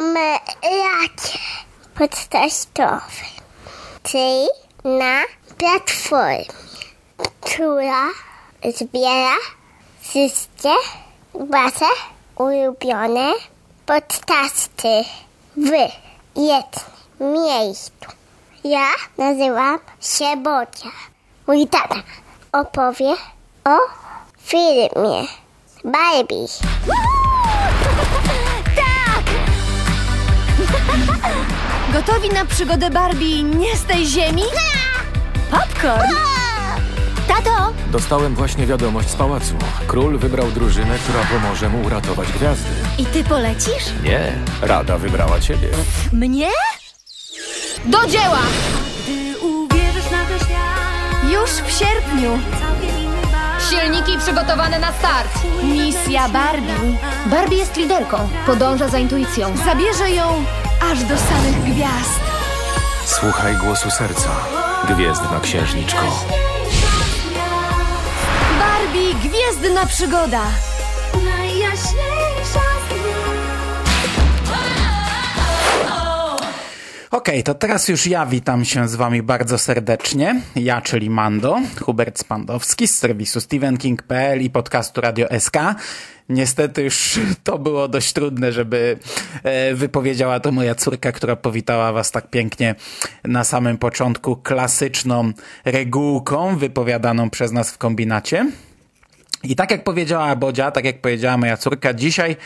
Centromeracie podcastowym, czyli na platformie, która zbiera wszystkie wasze ulubione podcasty w jednym miejscu. Ja nazywam się Bocia. Mój tata opowie o filmie Barbie. Gotowi na przygodę Barbie nie z tej ziemi? Popcorn! Tato! Dostałem właśnie wiadomość z pałacu. Król wybrał drużynę, która pomoże mu uratować gwiazdy. I ty polecisz? Nie, Rada wybrała ciebie. Mnie? Do dzieła! Już w sierpniu. Silniki przygotowane na start. Misja Barbie. Barbie jest liderką. Podąża za intuicją. Zabierze ją aż do samych gwiazd. Słuchaj głosu serca. Gwiezdna księżniczko. Barbie, gwiezdna przygoda. Okej, to teraz już ja witam się z wami bardzo serdecznie. Ja, czyli Mando, Hubert Spandowski z serwisu StephenKing.pl i podcastu Radio SK. Niestety już to było dość trudne, żeby e, wypowiedziała to moja córka, która powitała was tak pięknie na samym początku klasyczną regułką wypowiadaną przez nas w kombinacie. I tak jak powiedziała Bodzia, tak jak powiedziała moja córka, dzisiaj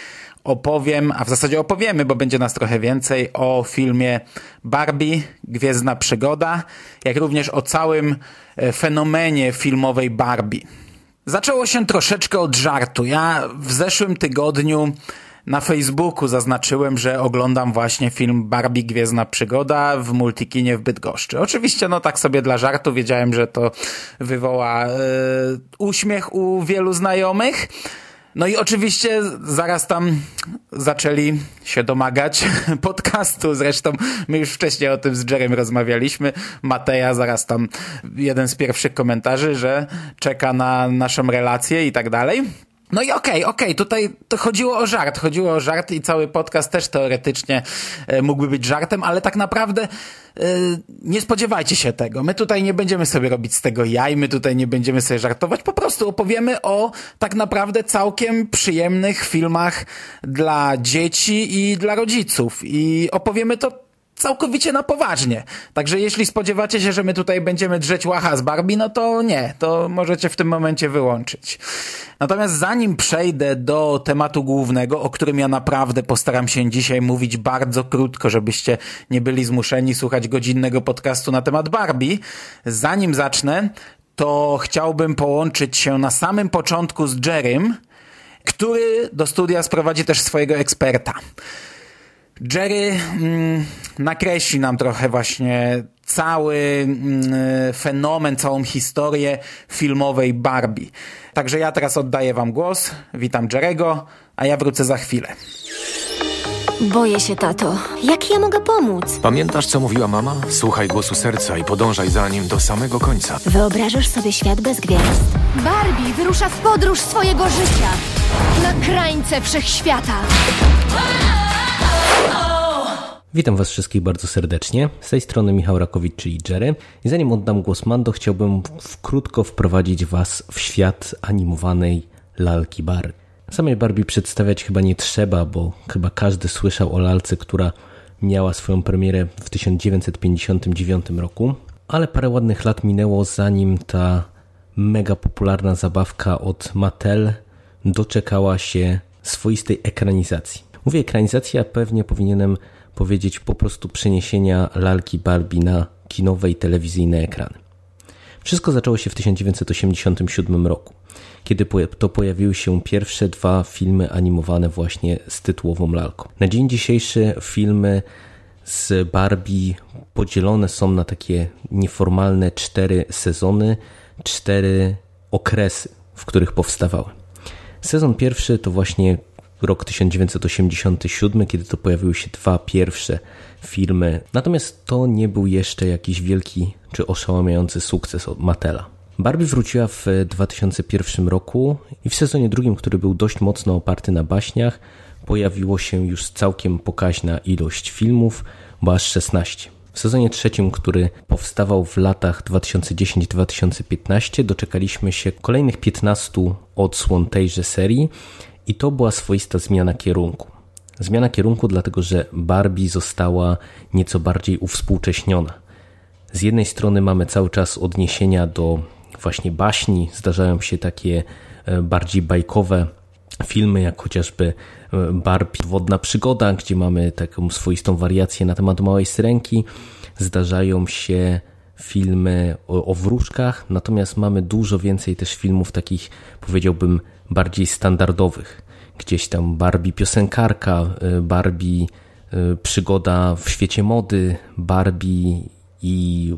opowiem, a w zasadzie opowiemy, bo będzie nas trochę więcej, o filmie Barbie, Gwiezdna Przygoda, jak również o całym e, fenomenie filmowej Barbie. Zaczęło się troszeczkę od żartu. Ja w zeszłym tygodniu na Facebooku zaznaczyłem, że oglądam właśnie film Barbie Gwiezdna Przygoda w Multikinie w Bydgoszczy. Oczywiście, no tak sobie dla żartu, wiedziałem, że to wywoła e, uśmiech u wielu znajomych. No i oczywiście zaraz tam zaczęli się domagać podcastu. Zresztą my już wcześniej o tym z Jerem rozmawialiśmy. Mateja zaraz tam jeden z pierwszych komentarzy, że czeka na naszą relację i tak dalej. No i okej, okay, okej, okay, tutaj to chodziło o żart, chodziło o żart i cały podcast też teoretycznie e, mógłby być żartem, ale tak naprawdę e, nie spodziewajcie się tego. My tutaj nie będziemy sobie robić z tego jaj, my tutaj nie będziemy sobie żartować, po prostu opowiemy o tak naprawdę całkiem przyjemnych filmach dla dzieci i dla rodziców i opowiemy to całkowicie na poważnie. Także jeśli spodziewacie się, że my tutaj będziemy drzeć łacha z Barbie, no to nie, to możecie w tym momencie wyłączyć. Natomiast zanim przejdę do tematu głównego, o którym ja naprawdę postaram się dzisiaj mówić bardzo krótko, żebyście nie byli zmuszeni słuchać godzinnego podcastu na temat Barbie, zanim zacznę, to chciałbym połączyć się na samym początku z Jerrym, który do studia sprowadzi też swojego eksperta. Jerry mm, nakreśli nam trochę właśnie cały mm, fenomen, całą historię filmowej Barbie. Także ja teraz oddaję wam głos, witam Jerego, a ja wrócę za chwilę. Boję się, tato. Jak ja mogę pomóc? Pamiętasz, co mówiła mama? Słuchaj głosu serca i podążaj za nim do samego końca. Wyobrażasz sobie świat bez gwiazd? Barbie wyrusza w podróż swojego życia. Na krańce wszechświata. Witam Was wszystkich bardzo serdecznie. Z tej strony Michał Rakowicz, czyli Jerry. I zanim oddam głos Mando, chciałbym krótko wprowadzić Was w świat animowanej lalki Barbie. Samej Barbie przedstawiać chyba nie trzeba, bo chyba każdy słyszał o lalce, która miała swoją premierę w 1959 roku. Ale parę ładnych lat minęło, zanim ta mega popularna zabawka od Mattel doczekała się swoistej ekranizacji. Mówię ekranizacja, pewnie powinienem powiedzieć po prostu przeniesienia lalki Barbie na kinowe i telewizyjne ekrany. Wszystko zaczęło się w 1987 roku, kiedy to pojawiły się pierwsze dwa filmy animowane właśnie z tytułową lalką. Na dzień dzisiejszy filmy z Barbie podzielone są na takie nieformalne cztery sezony, cztery okresy, w których powstawały. Sezon pierwszy to właśnie rok 1987, kiedy to pojawiły się dwa pierwsze filmy. Natomiast to nie był jeszcze jakiś wielki czy oszałamiający sukces od Mattela. Barbie wróciła w 2001 roku i w sezonie drugim, który był dość mocno oparty na baśniach, pojawiło się już całkiem pokaźna ilość filmów, bo aż 16. W sezonie trzecim, który powstawał w latach 2010-2015, doczekaliśmy się kolejnych 15 odsłon tejże serii i to była swoista zmiana kierunku. Zmiana kierunku, dlatego że Barbie została nieco bardziej uwspółcześniona. Z jednej strony mamy cały czas odniesienia do właśnie baśni, zdarzają się takie e, bardziej bajkowe filmy, jak chociażby e, Barbie Wodna Przygoda, gdzie mamy taką swoistą wariację na temat małej syrenki. Zdarzają się filmy o, o wróżkach, natomiast mamy dużo więcej też filmów takich, powiedziałbym, bardziej standardowych. Gdzieś tam Barbie piosenkarka, y, Barbie y, przygoda w świecie mody, Barbie i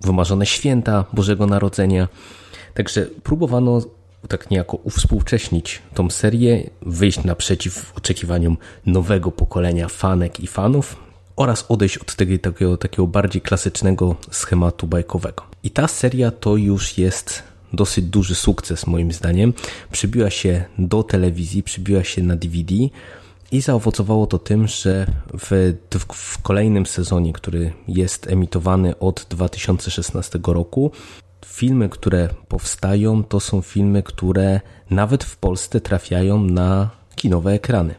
wymarzone święta Bożego Narodzenia. Także próbowano tak niejako uwspółcześnić tą serię, wyjść naprzeciw oczekiwaniom nowego pokolenia fanek i fanów oraz odejść od tego takiego, takiego bardziej klasycznego schematu bajkowego. I ta seria to już jest dosyć duży sukces moim zdaniem. Przybiła się do telewizji, przybiła się na DVD i zaowocowało to tym, że w, w kolejnym sezonie, który jest emitowany od 2016 roku, filmy, które powstają, to są filmy, które nawet w Polsce trafiają na kinowe ekrany.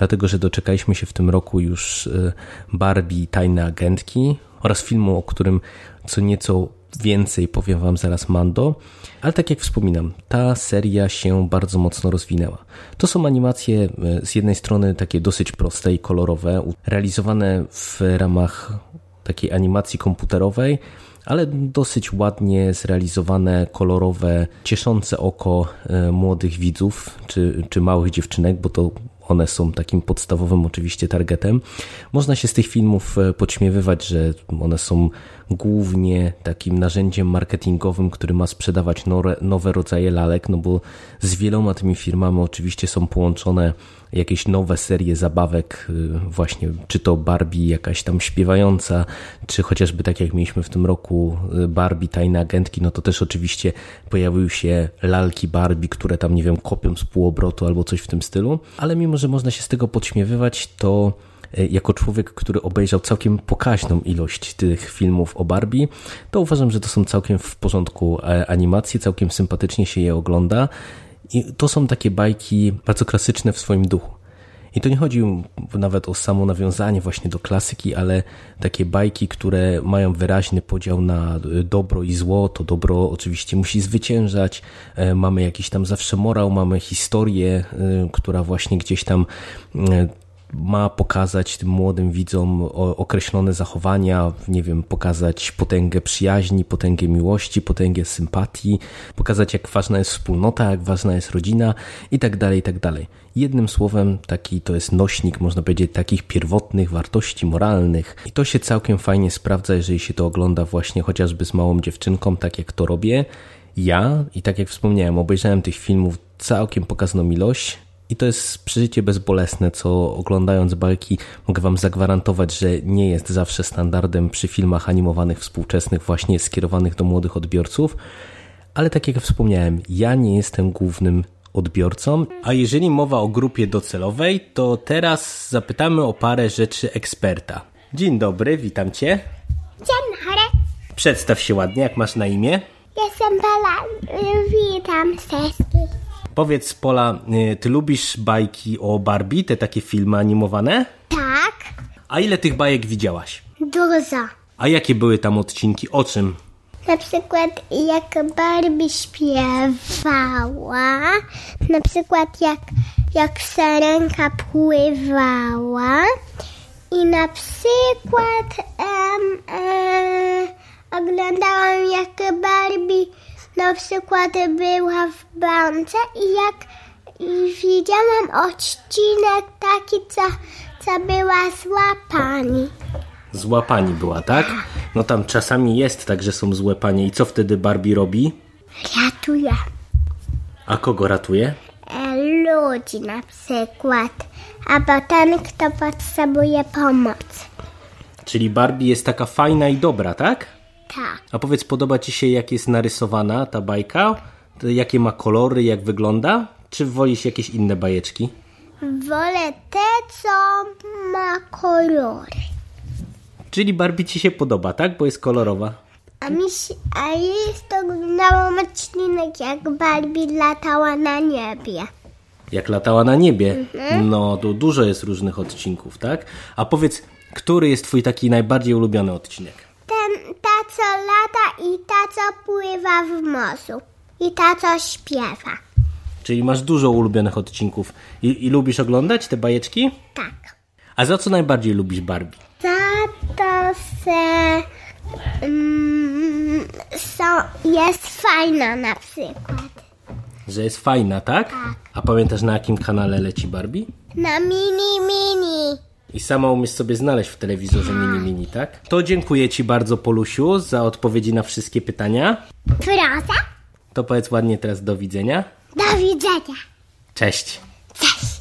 Dlatego, że doczekaliśmy się w tym roku już y, Barbie Tajne Agentki oraz filmu, o którym co nieco więcej powiem Wam zaraz Mando, ale tak jak wspominam, ta seria się bardzo mocno rozwinęła. To są animacje e, z jednej strony takie dosyć proste i kolorowe, realizowane w ramach takiej animacji komputerowej, ale dosyć ładnie zrealizowane, kolorowe, cieszące oko e, młodych widzów czy, czy małych dziewczynek, bo to one są takim podstawowym oczywiście targetem. Można się z tych filmów e, podśmiewywać, że one są głównie takim narzędziem marketingowym, który ma sprzedawać nowe rodzaje lalek, no bo z wieloma tymi firmami oczywiście są połączone jakieś nowe serie zabawek, y, właśnie czy to Barbie jakaś tam śpiewająca, czy chociażby tak jak mieliśmy w tym roku y, Barbie Tajne Agentki, no to też oczywiście pojawiły się lalki Barbie, które tam nie wiem kopią z półobrotu albo coś w tym stylu, ale mimo, że można się z tego podśmiewywać, to y, jako człowiek, który obejrzał całkiem pokaźną ilość tych filmów o Barbie, to uważam, że to są całkiem w porządku e, animacje, całkiem sympatycznie się je ogląda i to są takie bajki bardzo klasyczne w swoim duchu. I to nie chodzi nawet o samo nawiązanie właśnie do klasyki, ale takie bajki, które mają wyraźny podział na dobro i zło. To dobro oczywiście musi zwyciężać. E, mamy jakiś tam zawsze morał, mamy historię, e, która właśnie gdzieś tam e, ma pokazać tym młodym widzom określone zachowania, nie wiem, pokazać potęgę przyjaźni, potęgę miłości, potęgę sympatii, pokazać jak ważna jest wspólnota, jak ważna jest rodzina i tak dalej, i tak dalej. Jednym słowem, taki to jest nośnik, można powiedzieć, takich pierwotnych wartości moralnych. I to się całkiem fajnie sprawdza, jeżeli się to ogląda właśnie chociażby z małą dziewczynką, tak jak to robię. Ja, i tak jak wspomniałem, obejrzałem tych filmów całkiem pokazną ilość, i to jest przeżycie bezbolesne, co oglądając bajki mogę Wam zagwarantować, że nie jest zawsze standardem przy filmach animowanych współczesnych, właśnie skierowanych do młodych odbiorców. Ale tak jak wspomniałem, ja nie jestem głównym odbiorcą. A jeżeli mowa o grupie docelowej, to teraz zapytamy o parę rzeczy eksperta. Dzień dobry, witam cię. Dzień dobry. Przedstaw się ładnie, jak masz na imię. Jestem Bela. Witam wszystkich. Powiedz, Pola, y, ty lubisz bajki o Barbie, te takie filmy animowane? Tak. A ile tych bajek widziałaś? Dużo. A jakie były tam odcinki? O czym? Na przykład jak Barbie śpiewała, na przykład jak, jak sarenka pływała i na przykład em, e, oglądałam jak Barbie na przykład była w bramce i jak widziałam odcinek taki, co, co była zła pani. Zła pani była, tak? No tam czasami jest tak, że są złe panie. I co wtedy Barbie robi? Ratuje. A kogo ratuje? e, ludzi na przykład, albo ten, kto potrzebuje pomocy. Czyli Barbie jest taka fajna i dobra, tak? Tak. A powiedz, podoba ci się jak jest narysowana ta bajka? To Jakie ma kolory, jak wygląda? Czy wolisz jakieś inne bajeczki? Wolę te, co ma kolory. Czyli Barbie ci się podoba, tak? Bo jest kolorowa. A mi się, a jest oglądałam odcinek, jak Barbie latała na niebie. Jak latała na niebie. No, to dużo jest różnych odcinków, tak? A powiedz, który jest twój taki najbardziej ulubiony odcinek? Co lata i ta, co pływa w morzu. I ta, co śpiewa. Czyli masz dużo ulubionych odcinków. I, i lubisz oglądać te bajeczki? Tak. A za co najbardziej lubisz Barbie? Ta, to. Mm, są, jest fajna na przykład. Że jest fajna, tak? A pamiętasz na jakim kanale leci Barbie? Na mini, mini. I sama umiesz sobie znaleźć w telewizorze mini mini, tak? To dziękuję Ci bardzo, Polusiu, za odpowiedzi na wszystkie pytania. Proszę. To powiedz ładnie teraz do widzenia. Do widzenia. Cześć. Cześć.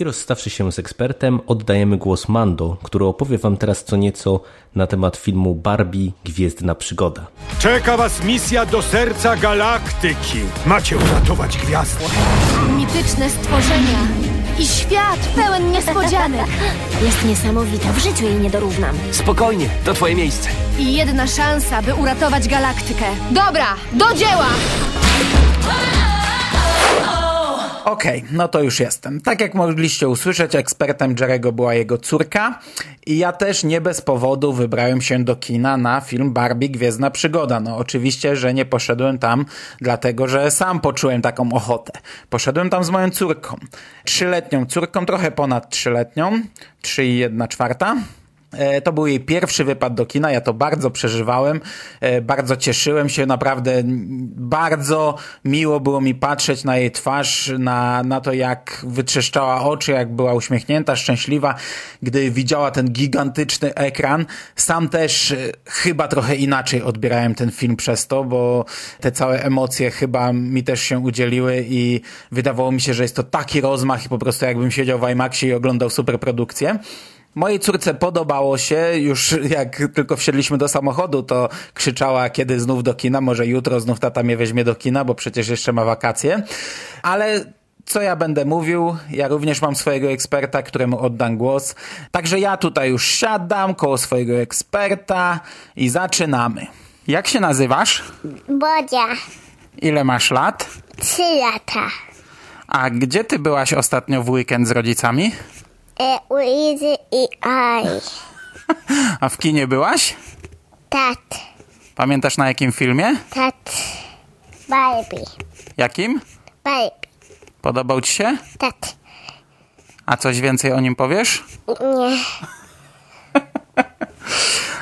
I rozstawszy się z ekspertem, oddajemy głos Mando, który opowie Wam teraz co nieco na temat filmu Barbie Gwiezdna Przygoda. Czeka was misja do serca galaktyki. Macie uratować gwiazdę. Mityczne stworzenia i świat pełen niespodzianek. Jest niesamowita, w życiu jej nie dorównam. Spokojnie, to twoje miejsce. I jedna szansa, by uratować galaktykę. Dobra, do dzieła! Okej, no to już jestem. Tak jak mogliście usłyszeć, ekspertem Jerego była jego córka i ja też nie bez powodu wybrałem się do kina na film Barbie Gwiezdna Przygoda. No oczywiście, że nie poszedłem tam dlatego, że sam poczułem taką ochotę. Poszedłem tam z moją córką. Trzyletnią córką, trochę ponad trzyletnią, trzy i jedna czwarta. E, To był jej pierwszy wypad do kina, ja to bardzo przeżywałem, e, bardzo cieszyłem się, naprawdę bardzo miło było mi patrzeć na jej twarz, na, na to jak wytrzeszczała oczy, jak była uśmiechnięta, szczęśliwa, gdy widziała ten gigantyczny ekran. Sam też e, chyba trochę inaczej odbierałem ten film przez to, bo te całe emocje chyba mi też się udzieliły i wydawało mi się, że jest to taki rozmach i po prostu jakbym siedział w IMAXie i oglądał superprodukcję. Mojej córce podobało się, już jak tylko wsiedliśmy do samochodu, to krzyczała, kiedy znów do kina, może jutro znów tata mnie weźmie do kina, bo przecież jeszcze ma wakacje. Ale co ja będę mówił? Ja również mam swojego eksperta, któremu oddam głos. Także ja tutaj już siadam koło swojego eksperta i zaczynamy. Jak się nazywasz? Bodzia. Ile masz lat? Trzy lata. A gdzie ty byłaś ostatnio w weekend z rodzicami? E, Izy i Aj. A w kinie byłaś? Tat. Pamiętasz na jakim filmie? Tat. Barbie. Jakim? Barbie. Podobał ci się? Tat. A coś więcej o nim powiesz? Nie.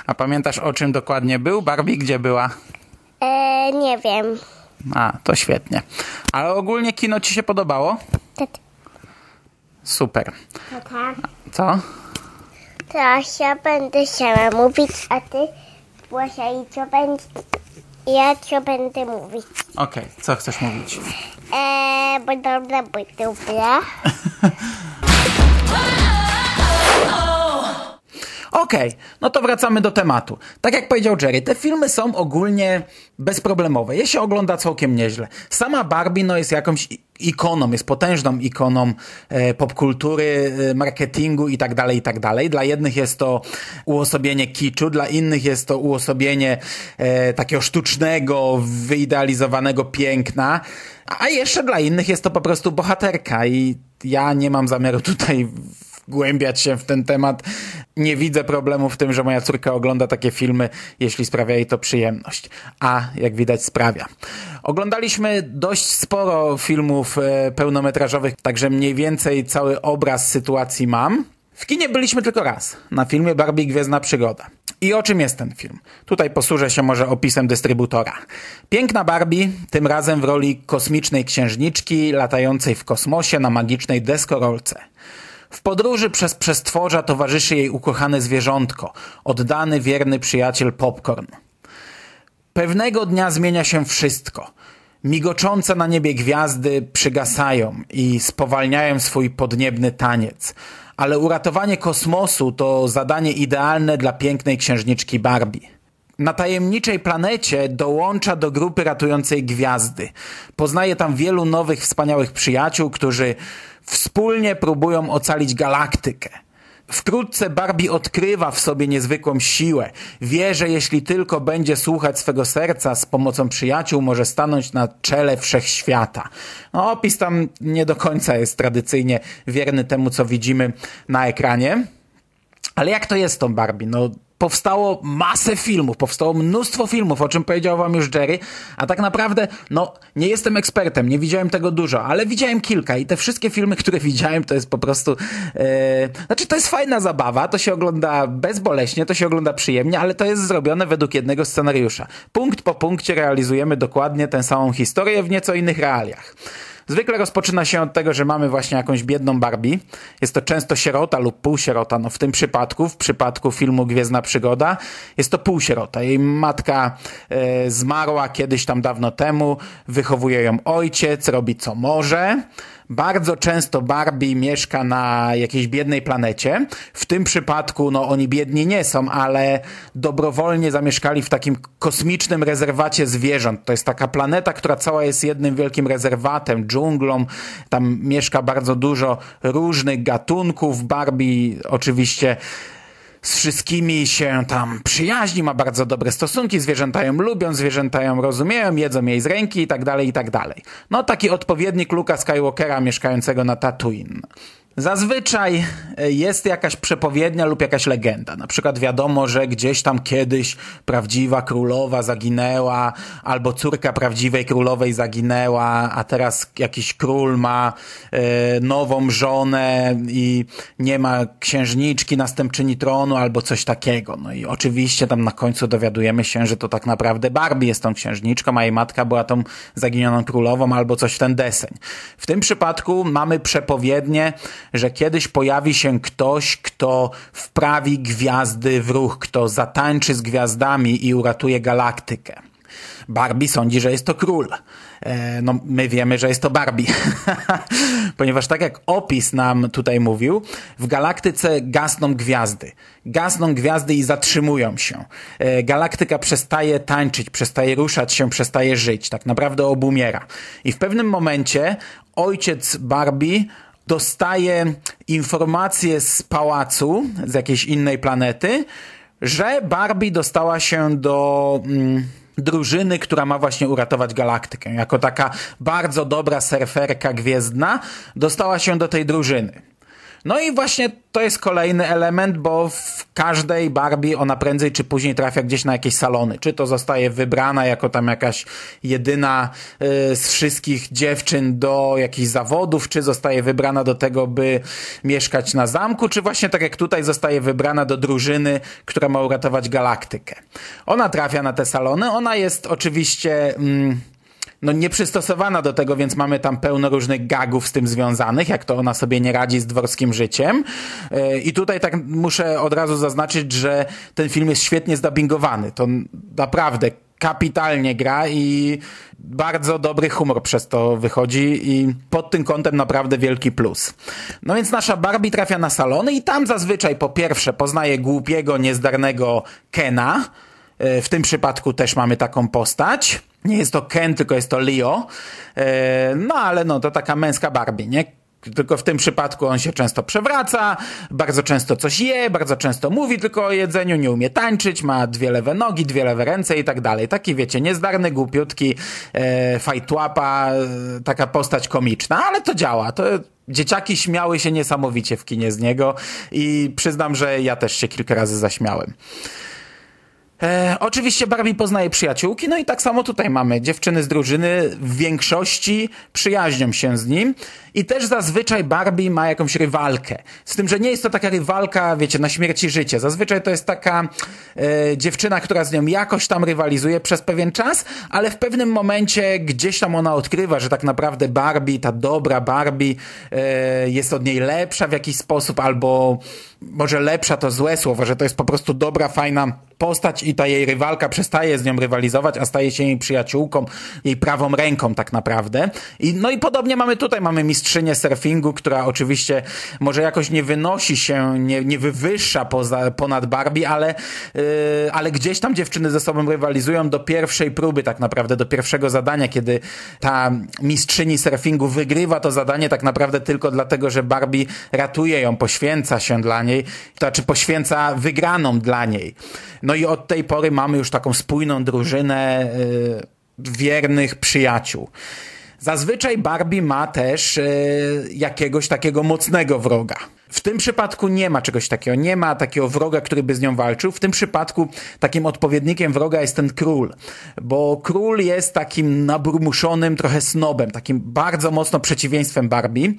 A pamiętasz o czym dokładnie był? Barbie gdzie była? E, nie wiem. A, to świetnie. Ale ogólnie kino ci się podobało? Tat. Super. Tata. Co? Teraz ja będę chciała mówić, a ty Bosia i co będzie... Ja co będę mówić. Okej, co chcesz mówić? Eee, bo dobra, bo dobra. Okej, no to wracamy do tematu. Tak jak powiedział Jerry, te filmy są ogólnie bezproblemowe. Je się ogląda całkiem nieźle. Sama Barbie no, jest jakąś ikoną, jest potężną ikoną e, popkultury, e, marketingu i tak dalej, i tak dalej. Dla jednych jest to uosobienie kiczu, dla innych jest to uosobienie e, takiego sztucznego, wyidealizowanego piękna, a jeszcze dla innych jest to po prostu bohaterka i ja nie mam zamiaru tutaj wgłębiać się w ten temat. Nie widzę problemu w tym, że moja córka ogląda takie filmy, jeśli sprawia jej to przyjemność. A jak widać sprawia. Oglądaliśmy dość sporo filmów e, pełnometrażowych, także mniej więcej cały obraz sytuacji mam. W kinie byliśmy tylko raz, na filmie Barbie Gwiezdna Przygoda. I o czym jest ten film? Tutaj posłużę się może opisem dystrybutora. Piękna Barbie, tym razem w roli kosmicznej księżniczki latającej w kosmosie na magicznej deskorolce. W podróży przez przestworza towarzyszy jej ukochane zwierzątko, oddany, wierny przyjaciel Popcorn. Pewnego dnia zmienia się wszystko. Migoczące na niebie gwiazdy przygasają i spowalniają swój podniebny taniec. Ale uratowanie kosmosu to zadanie idealne dla pięknej księżniczki Barbie. Na tajemniczej planecie dołącza do grupy ratującej gwiazdy. Poznaje tam wielu nowych, wspaniałych przyjaciół, którzy wspólnie próbują ocalić galaktykę. Wkrótce Barbie odkrywa w sobie niezwykłą siłę. Wie, że jeśli tylko będzie słuchać swego serca, z pomocą przyjaciół może stanąć na czele wszechświata. No, opis tam nie do końca jest tradycyjnie wierny temu, co widzimy na ekranie. Ale jak to jest z tą Barbie? No, powstało masę filmów, powstało mnóstwo filmów, o czym powiedział wam już Jerry, a tak naprawdę, no, nie jestem ekspertem, nie widziałem tego dużo, ale widziałem kilka i te wszystkie filmy, które widziałem, to jest po prostu, e, znaczy to jest fajna zabawa, to się ogląda bezboleśnie, to się ogląda przyjemnie, ale to jest zrobione według jednego scenariusza. Punkt po punkcie realizujemy dokładnie tę samą historię w nieco innych realiach. Zwykle rozpoczyna się od tego, że mamy właśnie jakąś biedną Barbie. Jest to często sierota lub półsierota. No w tym przypadku, w przypadku filmu Gwiezdna Przygoda, jest to półsierota. Jej matka e, zmarła kiedyś tam dawno temu, wychowuje ją ojciec, robi co może. Bardzo często Barbie mieszka na jakiejś biednej planecie. W tym przypadku, no oni biedni nie są, ale dobrowolnie zamieszkali w takim kosmicznym rezerwacie zwierząt. To jest taka planeta, która cała jest jednym wielkim rezerwatem, dżunglą. Tam mieszka bardzo dużo różnych gatunków. Barbie oczywiście z wszystkimi się tam przyjaźni, ma bardzo dobre stosunki, zwierzęta ją lubią, zwierzęta ją rozumieją, jedzą jej z ręki i tak dalej, i tak dalej. No taki odpowiednik Luka Skywalkera mieszkającego na Tatooine. Zazwyczaj e, jest jakaś przepowiednia lub jakaś legenda. Na przykład wiadomo, że gdzieś tam kiedyś prawdziwa królowa zaginęła, albo córka prawdziwej królowej zaginęła, a teraz jakiś król ma e, nową żonę i nie ma księżniczki, następczyni tronu, albo coś takiego. No i oczywiście tam na końcu dowiadujemy się, że to tak naprawdę Barbie jest tą księżniczką, a jej matka była tą zaginioną królową, albo coś w ten deseń. W tym przypadku mamy przepowiednię, że kiedyś pojawi się ktoś, kto wprawi gwiazdy w ruch, kto zatańczy z gwiazdami i uratuje galaktykę. Barbie sądzi, że jest to król. E, no, my wiemy, że jest to Barbie. Ponieważ tak jak opis nam tutaj mówił, w galaktyce gasną gwiazdy. Gasną gwiazdy i zatrzymują się. E, galaktyka przestaje tańczyć, przestaje ruszać się, przestaje żyć. Tak naprawdę obumiera. I w pewnym momencie ojciec Barbie dostaje informację z pałacu, z jakiejś innej planety, że Barbie dostała się do mm, drużyny, która ma właśnie uratować galaktykę. Jako taka bardzo dobra surferka gwiezdna dostała się do tej drużyny. No i właśnie to jest kolejny element, bo w każdej Barbie ona prędzej czy później trafia gdzieś na jakieś salony. Czy to zostaje wybrana jako tam jakaś jedyna y, z wszystkich dziewczyn do jakichś zawodów, czy zostaje wybrana do tego, by mieszkać na zamku, czy właśnie tak jak tutaj zostaje wybrana do drużyny, która ma uratować galaktykę. Ona trafia na te salony, ona jest oczywiście... Mm, no nieprzystosowana do tego, więc mamy tam pełno różnych gagów z tym związanych, jak to ona sobie nie radzi z dworskim życiem. E, I tutaj tak muszę od razu zaznaczyć, że ten film jest świetnie zdubbingowany. To naprawdę kapitalnie gra i bardzo dobry humor przez to wychodzi i pod tym kątem naprawdę wielki plus. No więc nasza Barbie trafia na salony i tam zazwyczaj po pierwsze poznaje głupiego, niezdarnego Kena. E, w tym przypadku też mamy taką postać. Nie jest to Ken, tylko jest to Leo. E, no ale no to taka męska Barbie, nie? Tylko w tym przypadku on się często przewraca, bardzo często coś je, bardzo często mówi tylko o jedzeniu, nie umie tańczyć, ma dwie lewe nogi, dwie lewe ręce i tak dalej. Taki wiecie, niezdarny, głupiutki, e, fajtłapa, e, taka postać komiczna, ale to działa. To dzieciaki śmiały się niesamowicie w kinie z niego i przyznam, że ja też się kilka razy zaśmiałem. E, oczywiście Barbie poznaje przyjaciółki, no i tak samo tutaj mamy dziewczyny z drużyny w większości przyjaźnią się z nim i też zazwyczaj Barbie ma jakąś rywalkę. Z tym, że nie jest to taka rywalka, wiecie, na śmierć i życie. Zazwyczaj to jest taka e, dziewczyna, która z nią jakoś tam rywalizuje przez pewien czas, ale w pewnym momencie gdzieś tam ona odkrywa, że tak naprawdę Barbie, ta dobra Barbie e, jest od niej lepsza w jakiś sposób, albo może lepsza to złe słowo, że to jest po prostu dobra, fajna postać i ta jej rywalka przestaje z nią rywalizować, a staje się jej przyjaciółką, jej prawą ręką tak naprawdę. I, no i podobnie mamy tutaj, mamy mistrzynię surfingu, która oczywiście może jakoś nie wynosi się, nie, nie wywyższa poza, ponad Barbie, ale, yy, ale gdzieś tam dziewczyny ze sobą rywalizują do pierwszej próby tak naprawdę, do pierwszego zadania, kiedy ta mistrzyni surfingu wygrywa to zadanie tak naprawdę tylko dlatego, że Barbie ratuje ją, poświęca się dla niej, to znaczy poświęca wygraną dla niej. No i od tej pory mamy już taką spójną drużynę yy, wiernych przyjaciół. Zazwyczaj Barbie ma też yy, jakiegoś takiego mocnego wroga. W tym przypadku nie ma czegoś takiego, nie ma takiego wroga, który by z nią walczył. W tym przypadku takim odpowiednikiem wroga jest ten król, bo król jest takim naburmuszonym trochę snobem, takim bardzo mocno przeciwieństwem Barbie,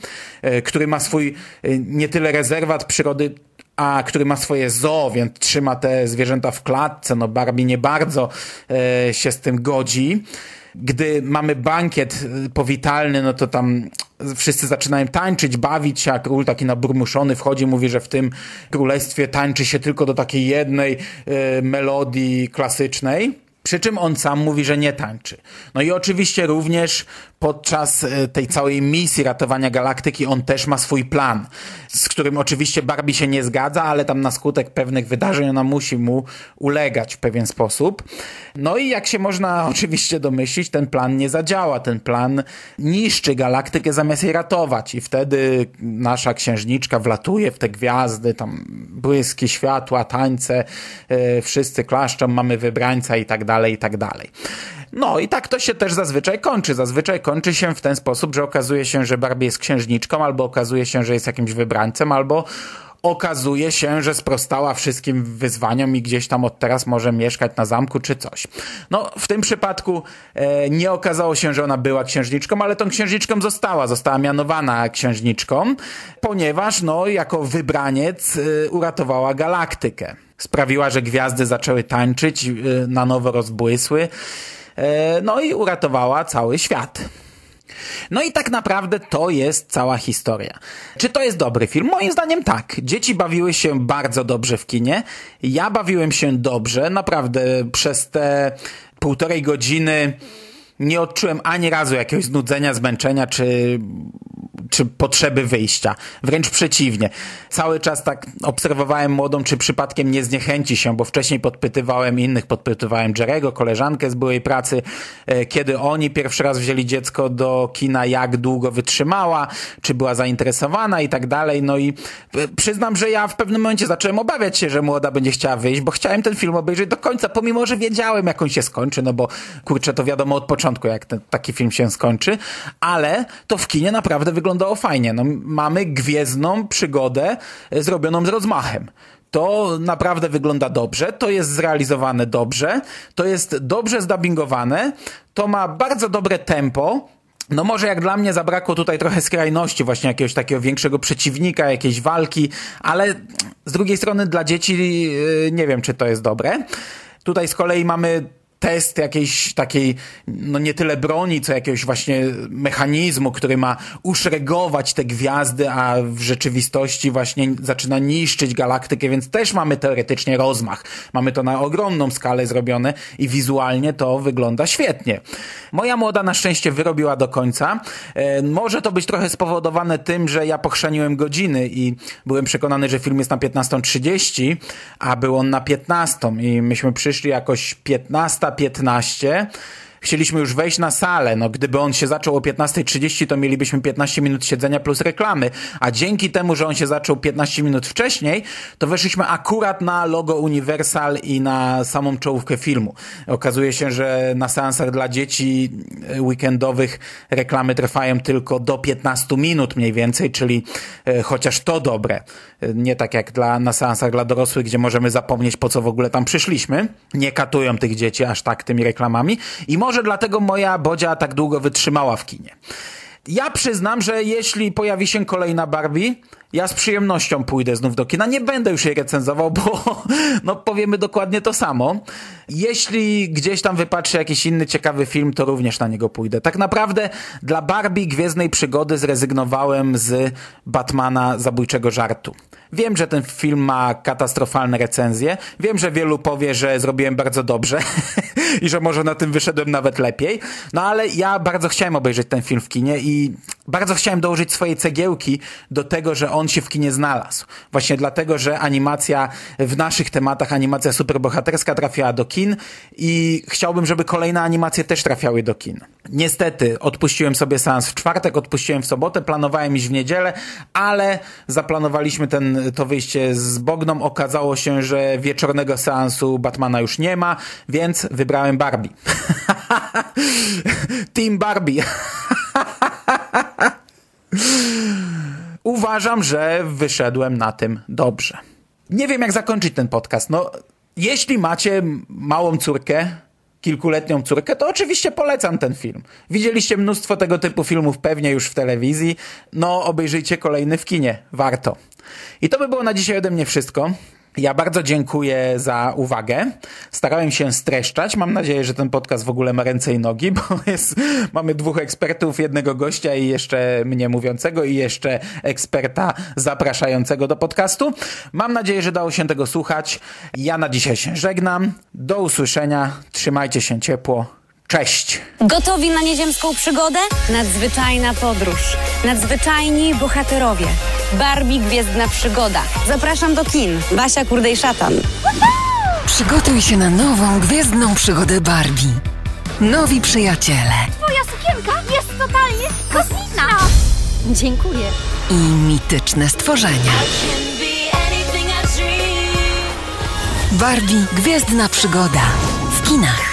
yy, który ma swój nie tyle rezerwat przyrody, a który ma swoje zoo, więc trzyma te zwierzęta w klatce. No Barbie nie bardzo e, się z tym godzi. Gdy mamy bankiet e, powitalny, no to tam wszyscy zaczynają tańczyć, bawić się, a król taki naburmuszony wchodzi, mówi, że w tym królestwie tańczy się tylko do takiej jednej e, melodii klasycznej. Przy czym on sam mówi, że nie tańczy. No i oczywiście również podczas e, tej całej misji ratowania galaktyki on też ma swój plan, z którym oczywiście Barbie się nie zgadza, ale tam na skutek pewnych wydarzeń ona musi mu ulegać w pewien sposób. No i jak się można oczywiście domyślić, ten plan nie zadziała. Ten plan niszczy galaktykę zamiast jej ratować i wtedy nasza księżniczka wlatuje w te gwiazdy, tam błyski, światła, tańce, yy, wszyscy klaszczą, mamy wybrańca i tak dalej, i tak dalej. No i tak to się też zazwyczaj kończy. Zazwyczaj kończy się w ten sposób, że okazuje się, że Barbie jest księżniczką, albo okazuje się, że jest jakimś wybrańcem, albo okazuje się, że sprostała wszystkim wyzwaniom i gdzieś tam od teraz może mieszkać na zamku czy coś. No, w tym przypadku e, nie okazało się, że ona była księżniczką, ale tą księżniczką została. Została mianowana księżniczką, ponieważ no, jako wybraniec e, uratowała galaktykę. Sprawiła, że gwiazdy zaczęły tańczyć, e, na nowo rozbłysły. E, no i uratowała cały świat. No i tak naprawdę to jest cała historia. Czy to jest dobry film? Moim zdaniem tak. Dzieci bawiły się bardzo dobrze w kinie. Ja bawiłem się dobrze. Naprawdę przez te półtorej godziny nie odczułem ani razu jakiegoś znudzenia, zmęczenia czy czy potrzeby wyjścia. Wręcz przeciwnie. Cały czas tak obserwowałem młodą, czy przypadkiem nie zniechęci się, bo wcześniej podpytywałem innych, podpytywałem Jerego, koleżankę z byłej pracy, e, kiedy oni pierwszy raz wzięli dziecko do kina, jak długo wytrzymała, czy była zainteresowana i tak dalej. No i e, przyznam, że ja w pewnym momencie zacząłem obawiać się, że młoda będzie chciała wyjść, bo chciałem ten film obejrzeć do końca, pomimo, że wiedziałem, jak on się skończy, no bo kurczę, to wiadomo od początku, jak ten, taki film się skończy, ale to w kinie naprawdę wygląda wyglądało fajnie. No, mamy gwiezdną przygodę e, zrobioną z rozmachem. To naprawdę wygląda dobrze, to jest zrealizowane dobrze, to jest dobrze zdubbingowane, to ma bardzo dobre tempo, no może jak dla mnie zabrakło tutaj trochę skrajności, właśnie jakiegoś takiego większego przeciwnika, jakiejś walki, ale z drugiej strony dla dzieci e, nie wiem, czy to jest dobre. Tutaj z kolei mamy test jakiejś takiej, no nie tyle broni, co jakiegoś właśnie mechanizmu, który ma uszregować te gwiazdy, a w rzeczywistości właśnie zaczyna niszczyć galaktykę, więc też mamy teoretycznie rozmach. Mamy to na ogromną skalę zrobione i wizualnie to wygląda świetnie. Moja młoda na szczęście wyrobiła do końca. E, może to być trochę spowodowane tym, że ja pochrzaniłem godziny i byłem przekonany, że film jest na 15.30, a był on na 15 i myśmy przyszli jakoś 15.15 chcieliśmy już wejść na salę. No, gdyby on się zaczął o 15.30, to mielibyśmy 15 minut siedzenia plus reklamy. A dzięki temu, że on się zaczął 15 minut wcześniej, to weszliśmy akurat na logo Universal i na samą czołówkę filmu. Okazuje się, że na seansach dla dzieci weekendowych reklamy trwają tylko do 15 minut mniej więcej, czyli e, chociaż to dobre. E, nie tak jak dla, na seansach dla dorosłych, gdzie możemy zapomnieć, po co w ogóle tam przyszliśmy. Nie katują tych dzieci aż tak tymi reklamami. I może dlatego moja Bodzia tak długo wytrzymała w kinie. Ja przyznam, że jeśli pojawi się kolejna Barbie, ja z przyjemnością pójdę znów do kina. Nie będę już jej recenzował, bo no powiemy dokładnie to samo. Jeśli gdzieś tam wypatrzy jakiś inny ciekawy film, to również na niego pójdę. Tak naprawdę dla Barbie Gwiezdnej Przygody zrezygnowałem z Batmana Zabójczego Żartu. Wiem, że ten film ma katastrofalne recenzje. Wiem, że wielu powie, że zrobiłem bardzo dobrze i że może na tym wyszedłem nawet lepiej. No ale ja bardzo chciałem obejrzeć ten film w kinie i bardzo chciałem dołożyć swojej cegiełki do tego, że on się w kinie znalazł. Właśnie dlatego, że animacja w naszych tematach, animacja superbohaterska trafiała do kin i chciałbym, żeby kolejne animacje też trafiały do kin. Niestety odpuściłem sobie seans w czwartek, odpuściłem w sobotę, planowałem iść w niedzielę, ale zaplanowaliśmy ten, to wyjście z Bogną. Okazało się, że wieczornego seansu Batmana już nie ma, więc wybrałem Barbie. Team Barbie. Uważam, że wyszedłem na tym dobrze. Nie wiem, jak zakończyć ten podcast. No, jeśli macie małą córkę, kilkuletnią córkę, to oczywiście polecam ten film. Widzieliście mnóstwo tego typu filmów pewnie już w telewizji. No, obejrzyjcie kolejny w kinie. Warto. I to by było na dzisiaj ode mnie wszystko. Ja bardzo dziękuję za uwagę. Starałem się streszczać. Mam nadzieję, że ten podcast w ogóle ma ręce i nogi, bo jest, mamy dwóch ekspertów, jednego gościa i jeszcze mnie mówiącego i jeszcze eksperta zapraszającego do podcastu. Mam nadzieję, że dało się tego słuchać. Ja na dzisiaj się żegnam. Do usłyszenia. Trzymajcie się ciepło. Cześć! Gotowi na nieziemską przygodę? Nadzwyczajna podróż. Nadzwyczajni bohaterowie. Barbie Gwiezdna Przygoda. Zapraszam do kin. Basia Kurdej-Szatan. Przygotuj się na nową gwiezdną przygodę Barbie. Nowi przyjaciele Twoja sukienka jest totalnie kosmiczna! Dziękuję. i mityczne stworzenia. Barbie Gwiezdna Przygoda w kinach.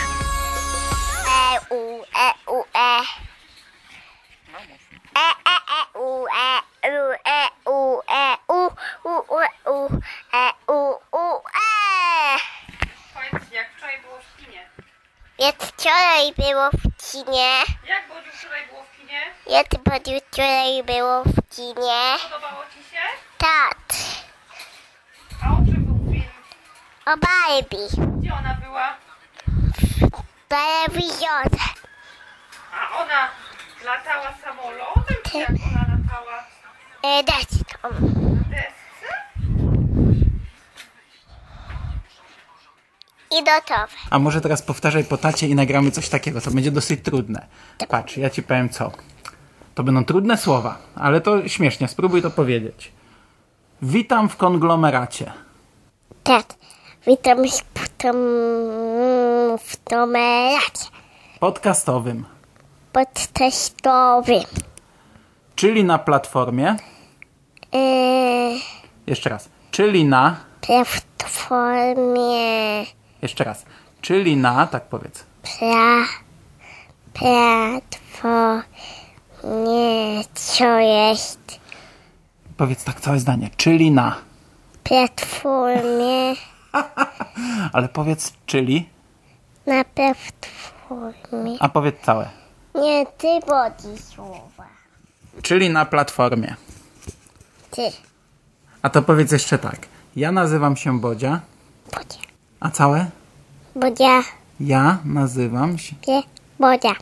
E, e, e. E, e, e, u, e, u, e, u, e, u, u, u, u, e, u, u, e. Powiedz, jak wczoraj było w kinie. Jak wczoraj było w kinie. Jak Bodziu wczoraj było w kinie? Jak Bodziu wczoraj było w kinie. Podobało ci się? Tak. A o czym był film? O Barbie. Gdzie ona była? W telewizorze. A ona latała samolotem, czy jak ona latała E, deską. na desce? I gotowe. A może teraz powtarzaj po tacie i nagramy coś takiego. To będzie dosyć trudne. Patrz, ja ci powiem co. To będą trudne słowa, ale to śmiesznie. Spróbuj to powiedzieć. Witam w konglomeracie. Tak. Witam w tom, w tomeracie. Podcastowym. Podtestowym. Czyli na platformie. Yy, Jeszcze raz. Czyli na. platformie. Jeszcze raz. Czyli na. Tak powiedz. Pla, platformie. Co jest? Powiedz tak całe zdanie. Czyli na. Platformie. Ale powiedz czyli. Na platformie. A powiedz całe. Nie, ty bodzi słowa. Czyli na platformie. Ty. A to powiedz jeszcze tak. Ja nazywam się Bodzia. Bodzia. A całe? Bodzia. Ja nazywam się... Się Bodzia.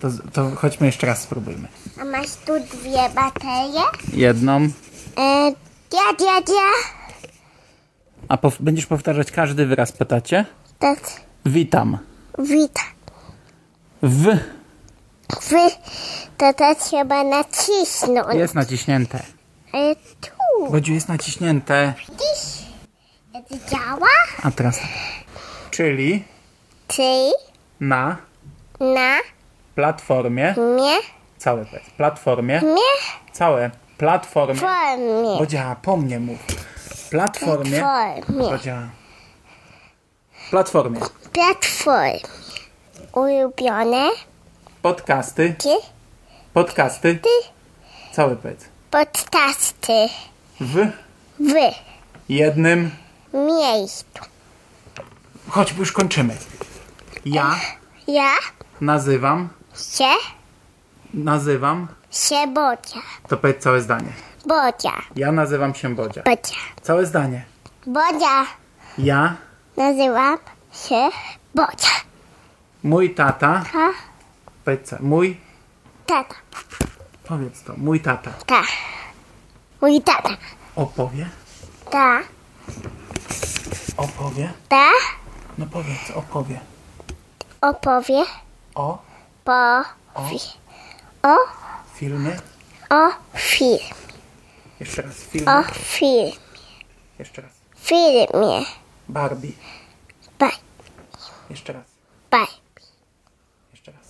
To, to chodźmy jeszcze raz spróbujmy. A masz tu dwie baterie? Jedną. E, dia, dia, dia. A pow- będziesz powtarzać każdy wyraz, pytacie? Tak. Witam. Witam. W Wy, to to trzeba nacisnąć. jest naciśnięte. E, tu. Bodziu jest naciśnięte. Widzisz? To działa? A teraz. Czyli Ty na na platformie. mnie, Całe powiedz. Platformie. mnie, Całe. Platformie. formie. Bodzia, po mnie mów. Platformie. Platformie. Bodzia. Platformie. Platformie. Ulubione. Podcasty. Ty, Podcasty. ty, Całe powiedz. podcasty. W Wy, jednym. miejscu. Chodź, bo już kończymy. Ja Ja nazywam. się, Nazywam. się Bodzia. To powiedz całe zdanie. Bodzia. Ja nazywam się Bodzia. Bodzia. Całe zdanie. Bodzia. Ja, Nazywam się Bodzia. mój tata. Ha? Powiedz co? Mój. Tata. Powiedz to. Mój tata. Ta. Mój tata. Opowie. Ta. Opowie. Ta. No powiedz, opowie. Opowie. O Po. O. O. filmie. O. Film. Jeszcze raz. Film. O. Film. Jeszcze raz. Filmie. Barbie. Bye. Jeszcze raz. Bye.